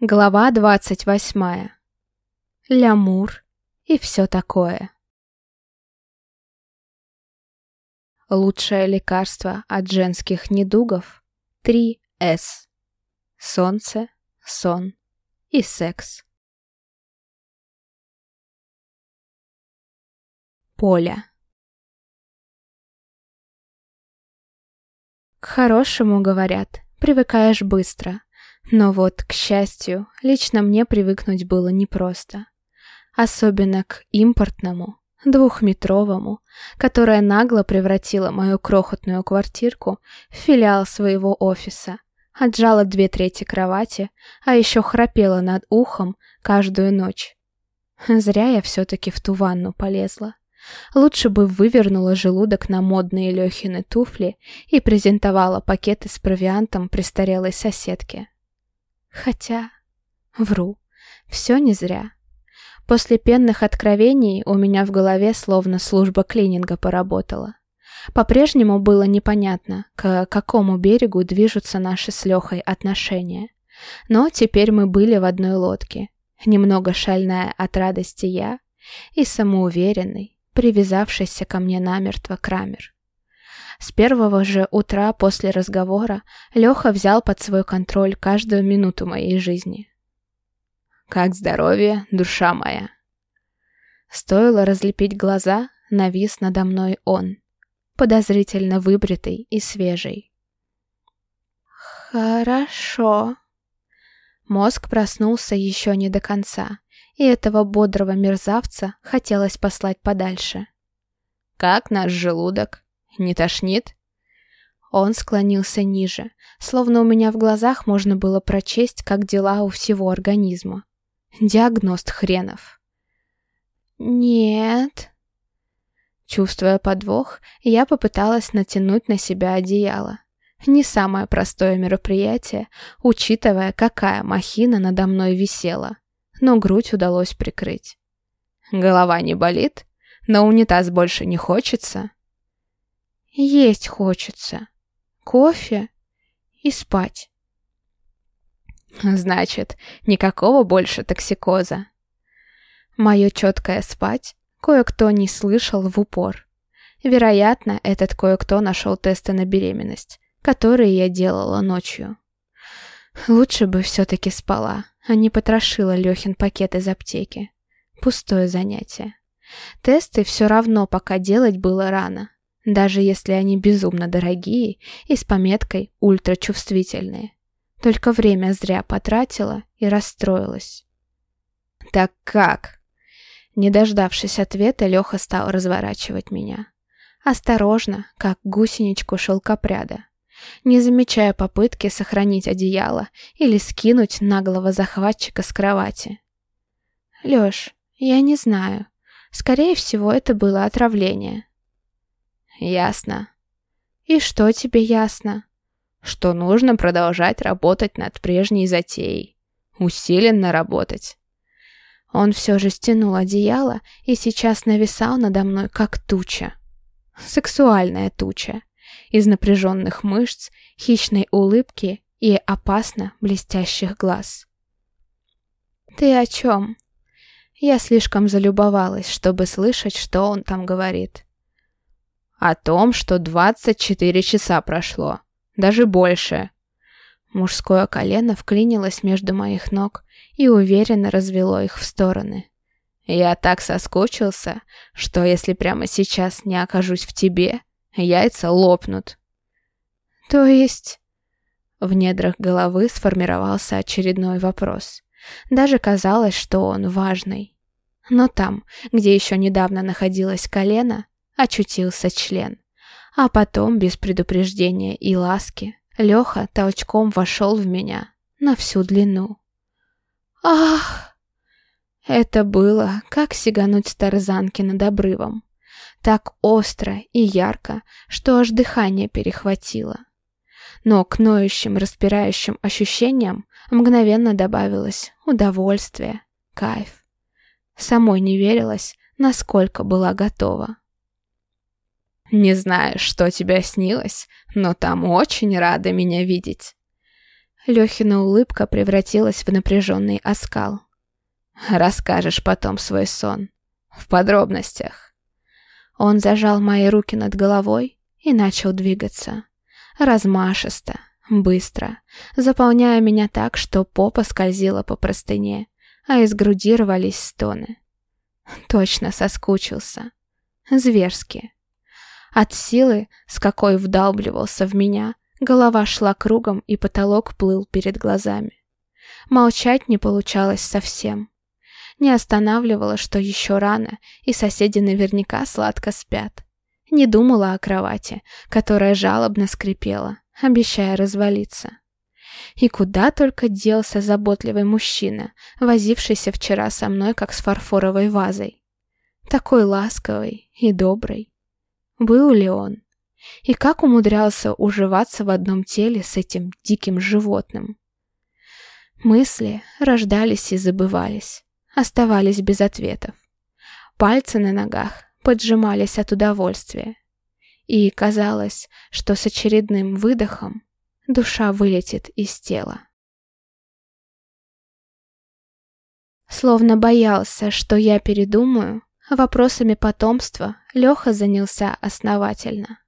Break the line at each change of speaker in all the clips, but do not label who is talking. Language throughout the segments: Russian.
Глава двадцать восьмая. Лямур и все такое. Лучшее лекарство от женских недугов — 3С. Солнце, сон и секс. Поля. К хорошему, говорят, привыкаешь быстро — но вот, к счастью, лично мне привыкнуть было непросто. Особенно к импортному, двухметровому, которое нагло превратило мою крохотную квартирку в филиал своего офиса, отжала две трети кровати, а еще храпела над ухом каждую ночь. Зря я все-таки в ту ванну полезла. Лучше бы вывернула желудок на модные Лехины туфли и презентовала пакеты с провиантом престарелой соседке. Хотя... Вру. Все не зря. После пенных откровений у меня в голове словно служба клининга поработала. По-прежнему было непонятно, к какому берегу движутся наши с Лехой отношения. Но теперь мы были в одной лодке. Немного шальная от радости я и самоуверенный, привязавшийся ко мне намертво Крамер. С первого же утра после разговора Леха взял под свой контроль каждую минуту моей жизни. «Как здоровье, душа моя?» Стоило разлепить глаза, навис надо мной он, подозрительно выбритый и свежий. «Хорошо». Мозг проснулся еще не до конца, и этого бодрого мерзавца хотелось послать подальше. «Как наш желудок?» Не тошнит?» Он склонился ниже, словно у меня в глазах можно было прочесть, как дела у всего организма. Диагност хренов. «Нет». Чувствуя подвох, я попыталась натянуть на себя одеяло. Не самое простое мероприятие, учитывая, какая махина надо мной висела, но грудь удалось прикрыть. «Голова не болит? На унитаз больше не хочется?» Есть хочется. Кофе и спать. Значит, никакого больше токсикоза. Мое четкое спать кое-кто не слышал в упор. Вероятно, этот кое-кто нашел тесты на беременность, которые я делала ночью. Лучше бы все-таки спала, а не потрошила Лехин пакет из аптеки. Пустое занятие. Тесты все равно пока делать было рано даже если они безумно дорогие и с пометкой «ультрачувствительные». Только время зря потратила и расстроилась. «Так как?» Не дождавшись ответа, Леха стал разворачивать меня. Осторожно, как гусеничку шелкопряда, не замечая попытки сохранить одеяло или скинуть наглого захватчика с кровати. «Лёш, я не знаю. Скорее всего, это было отравление», Ясно. И что тебе ясно? Что нужно продолжать работать над прежней затеей. Усиленно работать. Он все же стянул одеяло и сейчас нависал надо мной, как туча. Сексуальная туча. Из напряженных мышц, хищной улыбки и опасно блестящих глаз. «Ты о чем?» Я слишком залюбовалась, чтобы слышать, что он там говорит. О том, что 24 часа прошло. Даже больше. Мужское колено вклинилось между моих ног и уверенно развело их в стороны. Я так соскучился, что если прямо сейчас не окажусь в тебе, яйца лопнут. То есть... В недрах головы сформировался очередной вопрос. Даже казалось, что он важный. Но там, где еще недавно находилось колено, очутился член. А потом, без предупреждения и ласки, Леха толчком вошел в меня на всю длину. Ах! Это было, как сигануть с тарзанки над обрывом. Так остро и ярко, что аж дыхание перехватило. Но к ноющим, распирающим ощущениям мгновенно добавилось удовольствие, кайф. Самой не верилось, насколько была готова. Не знаю, что тебе снилось, но там очень рада меня видеть. Лехина улыбка превратилась в напряженный оскал. «Расскажешь потом свой сон. В подробностях». Он зажал мои руки над головой и начал двигаться. Размашисто, быстро, заполняя меня так, что попа скользила по простыне, а из груди рвались стоны. Точно соскучился. Зверски. От силы, с какой вдалбливался в меня, голова шла кругом и потолок плыл перед глазами. Молчать не получалось совсем. Не останавливала, что еще рано, и соседи наверняка сладко спят. Не думала о кровати, которая жалобно скрипела, обещая развалиться. И куда только делся заботливый мужчина, возившийся вчера со мной, как с фарфоровой вазой. Такой ласковый и добрый. Был ли он? И как умудрялся уживаться в одном теле с этим диким животным? Мысли рождались и забывались, оставались без ответов. Пальцы на ногах поджимались от удовольствия. И казалось, что с очередным выдохом душа вылетит из тела. Словно боялся, что я передумаю, вопросами потомства Леха занялся основательно.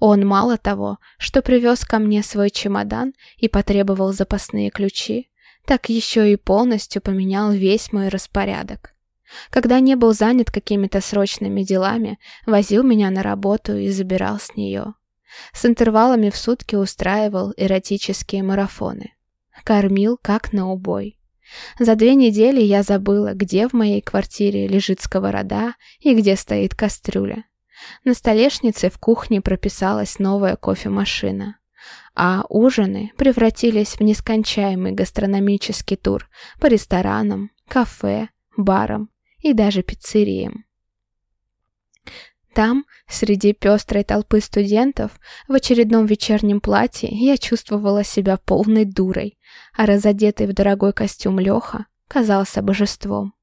Он мало того, что привез ко мне свой чемодан и потребовал запасные ключи, так еще и полностью поменял весь мой распорядок. Когда не был занят какими-то срочными делами, возил меня на работу и забирал с нее. С интервалами в сутки устраивал эротические марафоны. Кормил как на убой. За две недели я забыла, где в моей квартире лежит сковорода и где стоит кастрюля. На столешнице в кухне прописалась новая кофемашина. А ужины превратились в нескончаемый гастрономический тур по ресторанам, кафе, барам и даже пиццериям. Там, среди пестрой толпы студентов, в очередном вечернем платье я чувствовала себя полной дурой, а разодетый в дорогой костюм Леха казался божеством.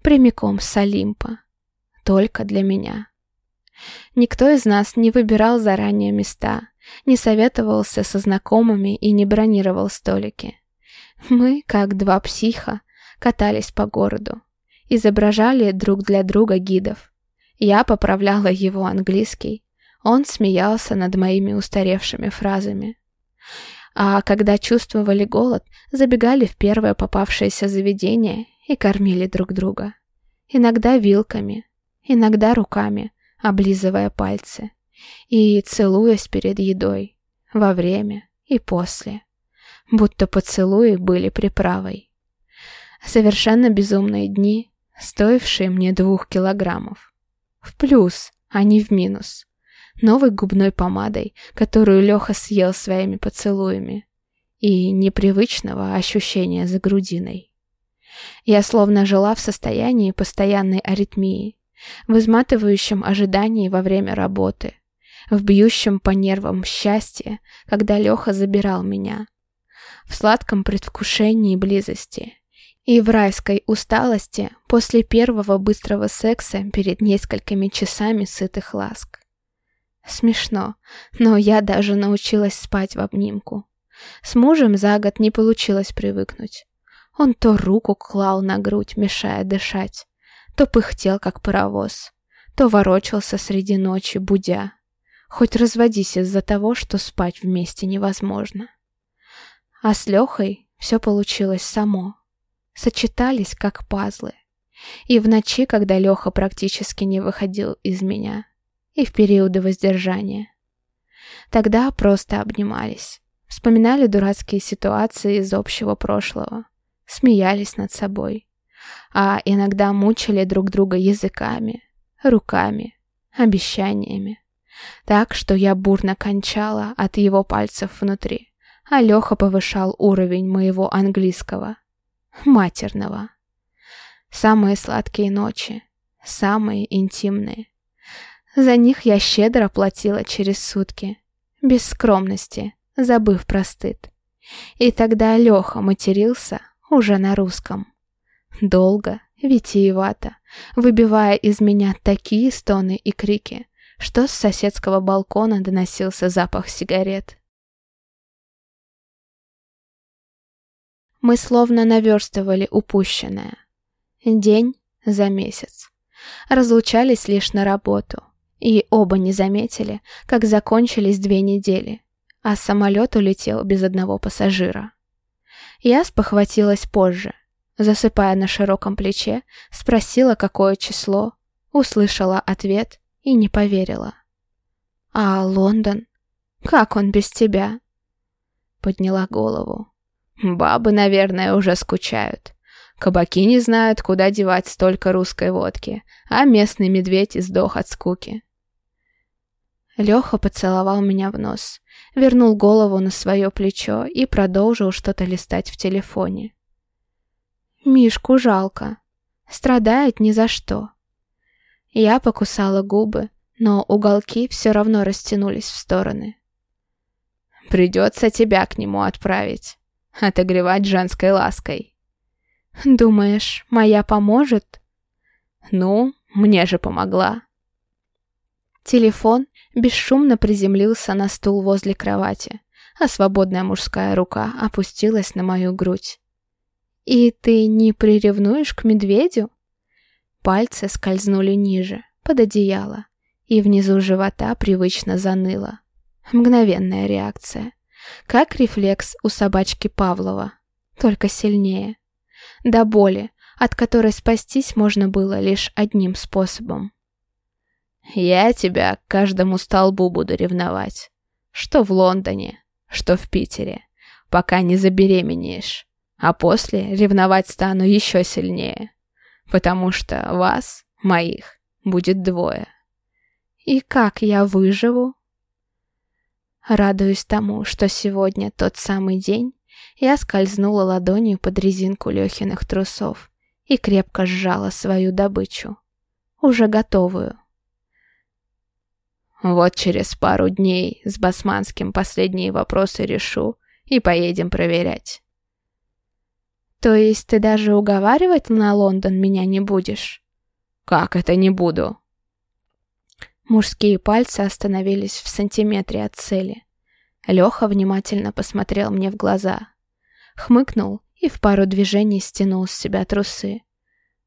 Прямиком с Олимпа. Только для меня. Никто из нас не выбирал заранее места, не советовался со знакомыми и не бронировал столики. Мы, как два психа, катались по городу, изображали друг для друга гидов, я поправляла его английский. Он смеялся над моими устаревшими фразами. А когда чувствовали голод, забегали в первое попавшееся заведение и кормили друг друга. Иногда вилками, иногда руками, облизывая пальцы. И целуясь перед едой, во время и после. Будто поцелуи были приправой. Совершенно безумные дни, стоившие мне двух килограммов. В плюс, а не в минус. Новой губной помадой, которую Леха съел своими поцелуями. И непривычного ощущения за грудиной. Я словно жила в состоянии постоянной аритмии, в изматывающем ожидании во время работы, в бьющем по нервам счастье, когда Леха забирал меня, в сладком предвкушении близости, и в райской усталости после первого быстрого секса перед несколькими часами сытых ласк. Смешно, но я даже научилась спать в обнимку. С мужем за год не получилось привыкнуть. Он то руку клал на грудь, мешая дышать, то пыхтел, как паровоз, то ворочался среди ночи, будя. Хоть разводись из-за того, что спать вместе невозможно. А с Лехой все получилось само сочетались как пазлы. И в ночи, когда Леха практически не выходил из меня, и в периоды воздержания. Тогда просто обнимались, вспоминали дурацкие ситуации из общего прошлого, смеялись над собой, а иногда мучили друг друга языками, руками, обещаниями. Так, что я бурно кончала от его пальцев внутри, а Леха повышал уровень моего английского матерного. Самые сладкие ночи, самые интимные. За них я щедро платила через сутки, без скромности, забыв про стыд. И тогда Леха матерился уже на русском. Долго, витиевато, выбивая из меня такие стоны и крики, что с соседского балкона доносился запах сигарет. Мы словно наверстывали упущенное. День за месяц. Разлучались лишь на работу. И оба не заметили, как закончились две недели, а самолет улетел без одного пассажира. Я спохватилась позже. Засыпая на широком плече, спросила, какое число, услышала ответ и не поверила. «А Лондон? Как он без тебя?» Подняла голову. «Бабы, наверное, уже скучают. Кабаки не знают, куда девать столько русской водки, а местный медведь издох от скуки. Леха поцеловал меня в нос, вернул голову на свое плечо и продолжил что-то листать в телефоне. Мишку жалко. Страдает ни за что. Я покусала губы, но уголки все равно растянулись в стороны. «Придется тебя к нему отправить. Отогревать женской лаской». «Думаешь, моя поможет?» «Ну, мне же помогла». Телефон бесшумно приземлился на стул возле кровати, а свободная мужская рука опустилась на мою грудь. «И ты не приревнуешь к медведю?» Пальцы скользнули ниже, под одеяло, и внизу живота привычно заныло. Мгновенная реакция. Как рефлекс у собачки Павлова, только сильнее. До боли, от которой спастись можно было лишь одним способом я тебя к каждому столбу буду ревновать. Что в Лондоне, что в Питере, пока не забеременеешь. А после ревновать стану еще сильнее. Потому что вас, моих, будет двое. И как я выживу? Радуясь тому, что сегодня тот самый день, я скользнула ладонью под резинку Лехиных трусов и крепко сжала свою добычу, уже готовую. Вот через пару дней с Басманским последние вопросы решу и поедем проверять. То есть ты даже уговаривать на Лондон меня не будешь? Как это не буду? Мужские пальцы остановились в сантиметре от цели. Леха внимательно посмотрел мне в глаза. Хмыкнул и в пару движений стянул с себя трусы.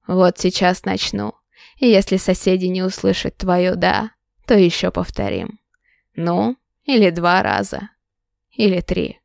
Вот сейчас начну. И если соседи не услышат твое «да», то еще повторим. Ну, или два раза. Или три.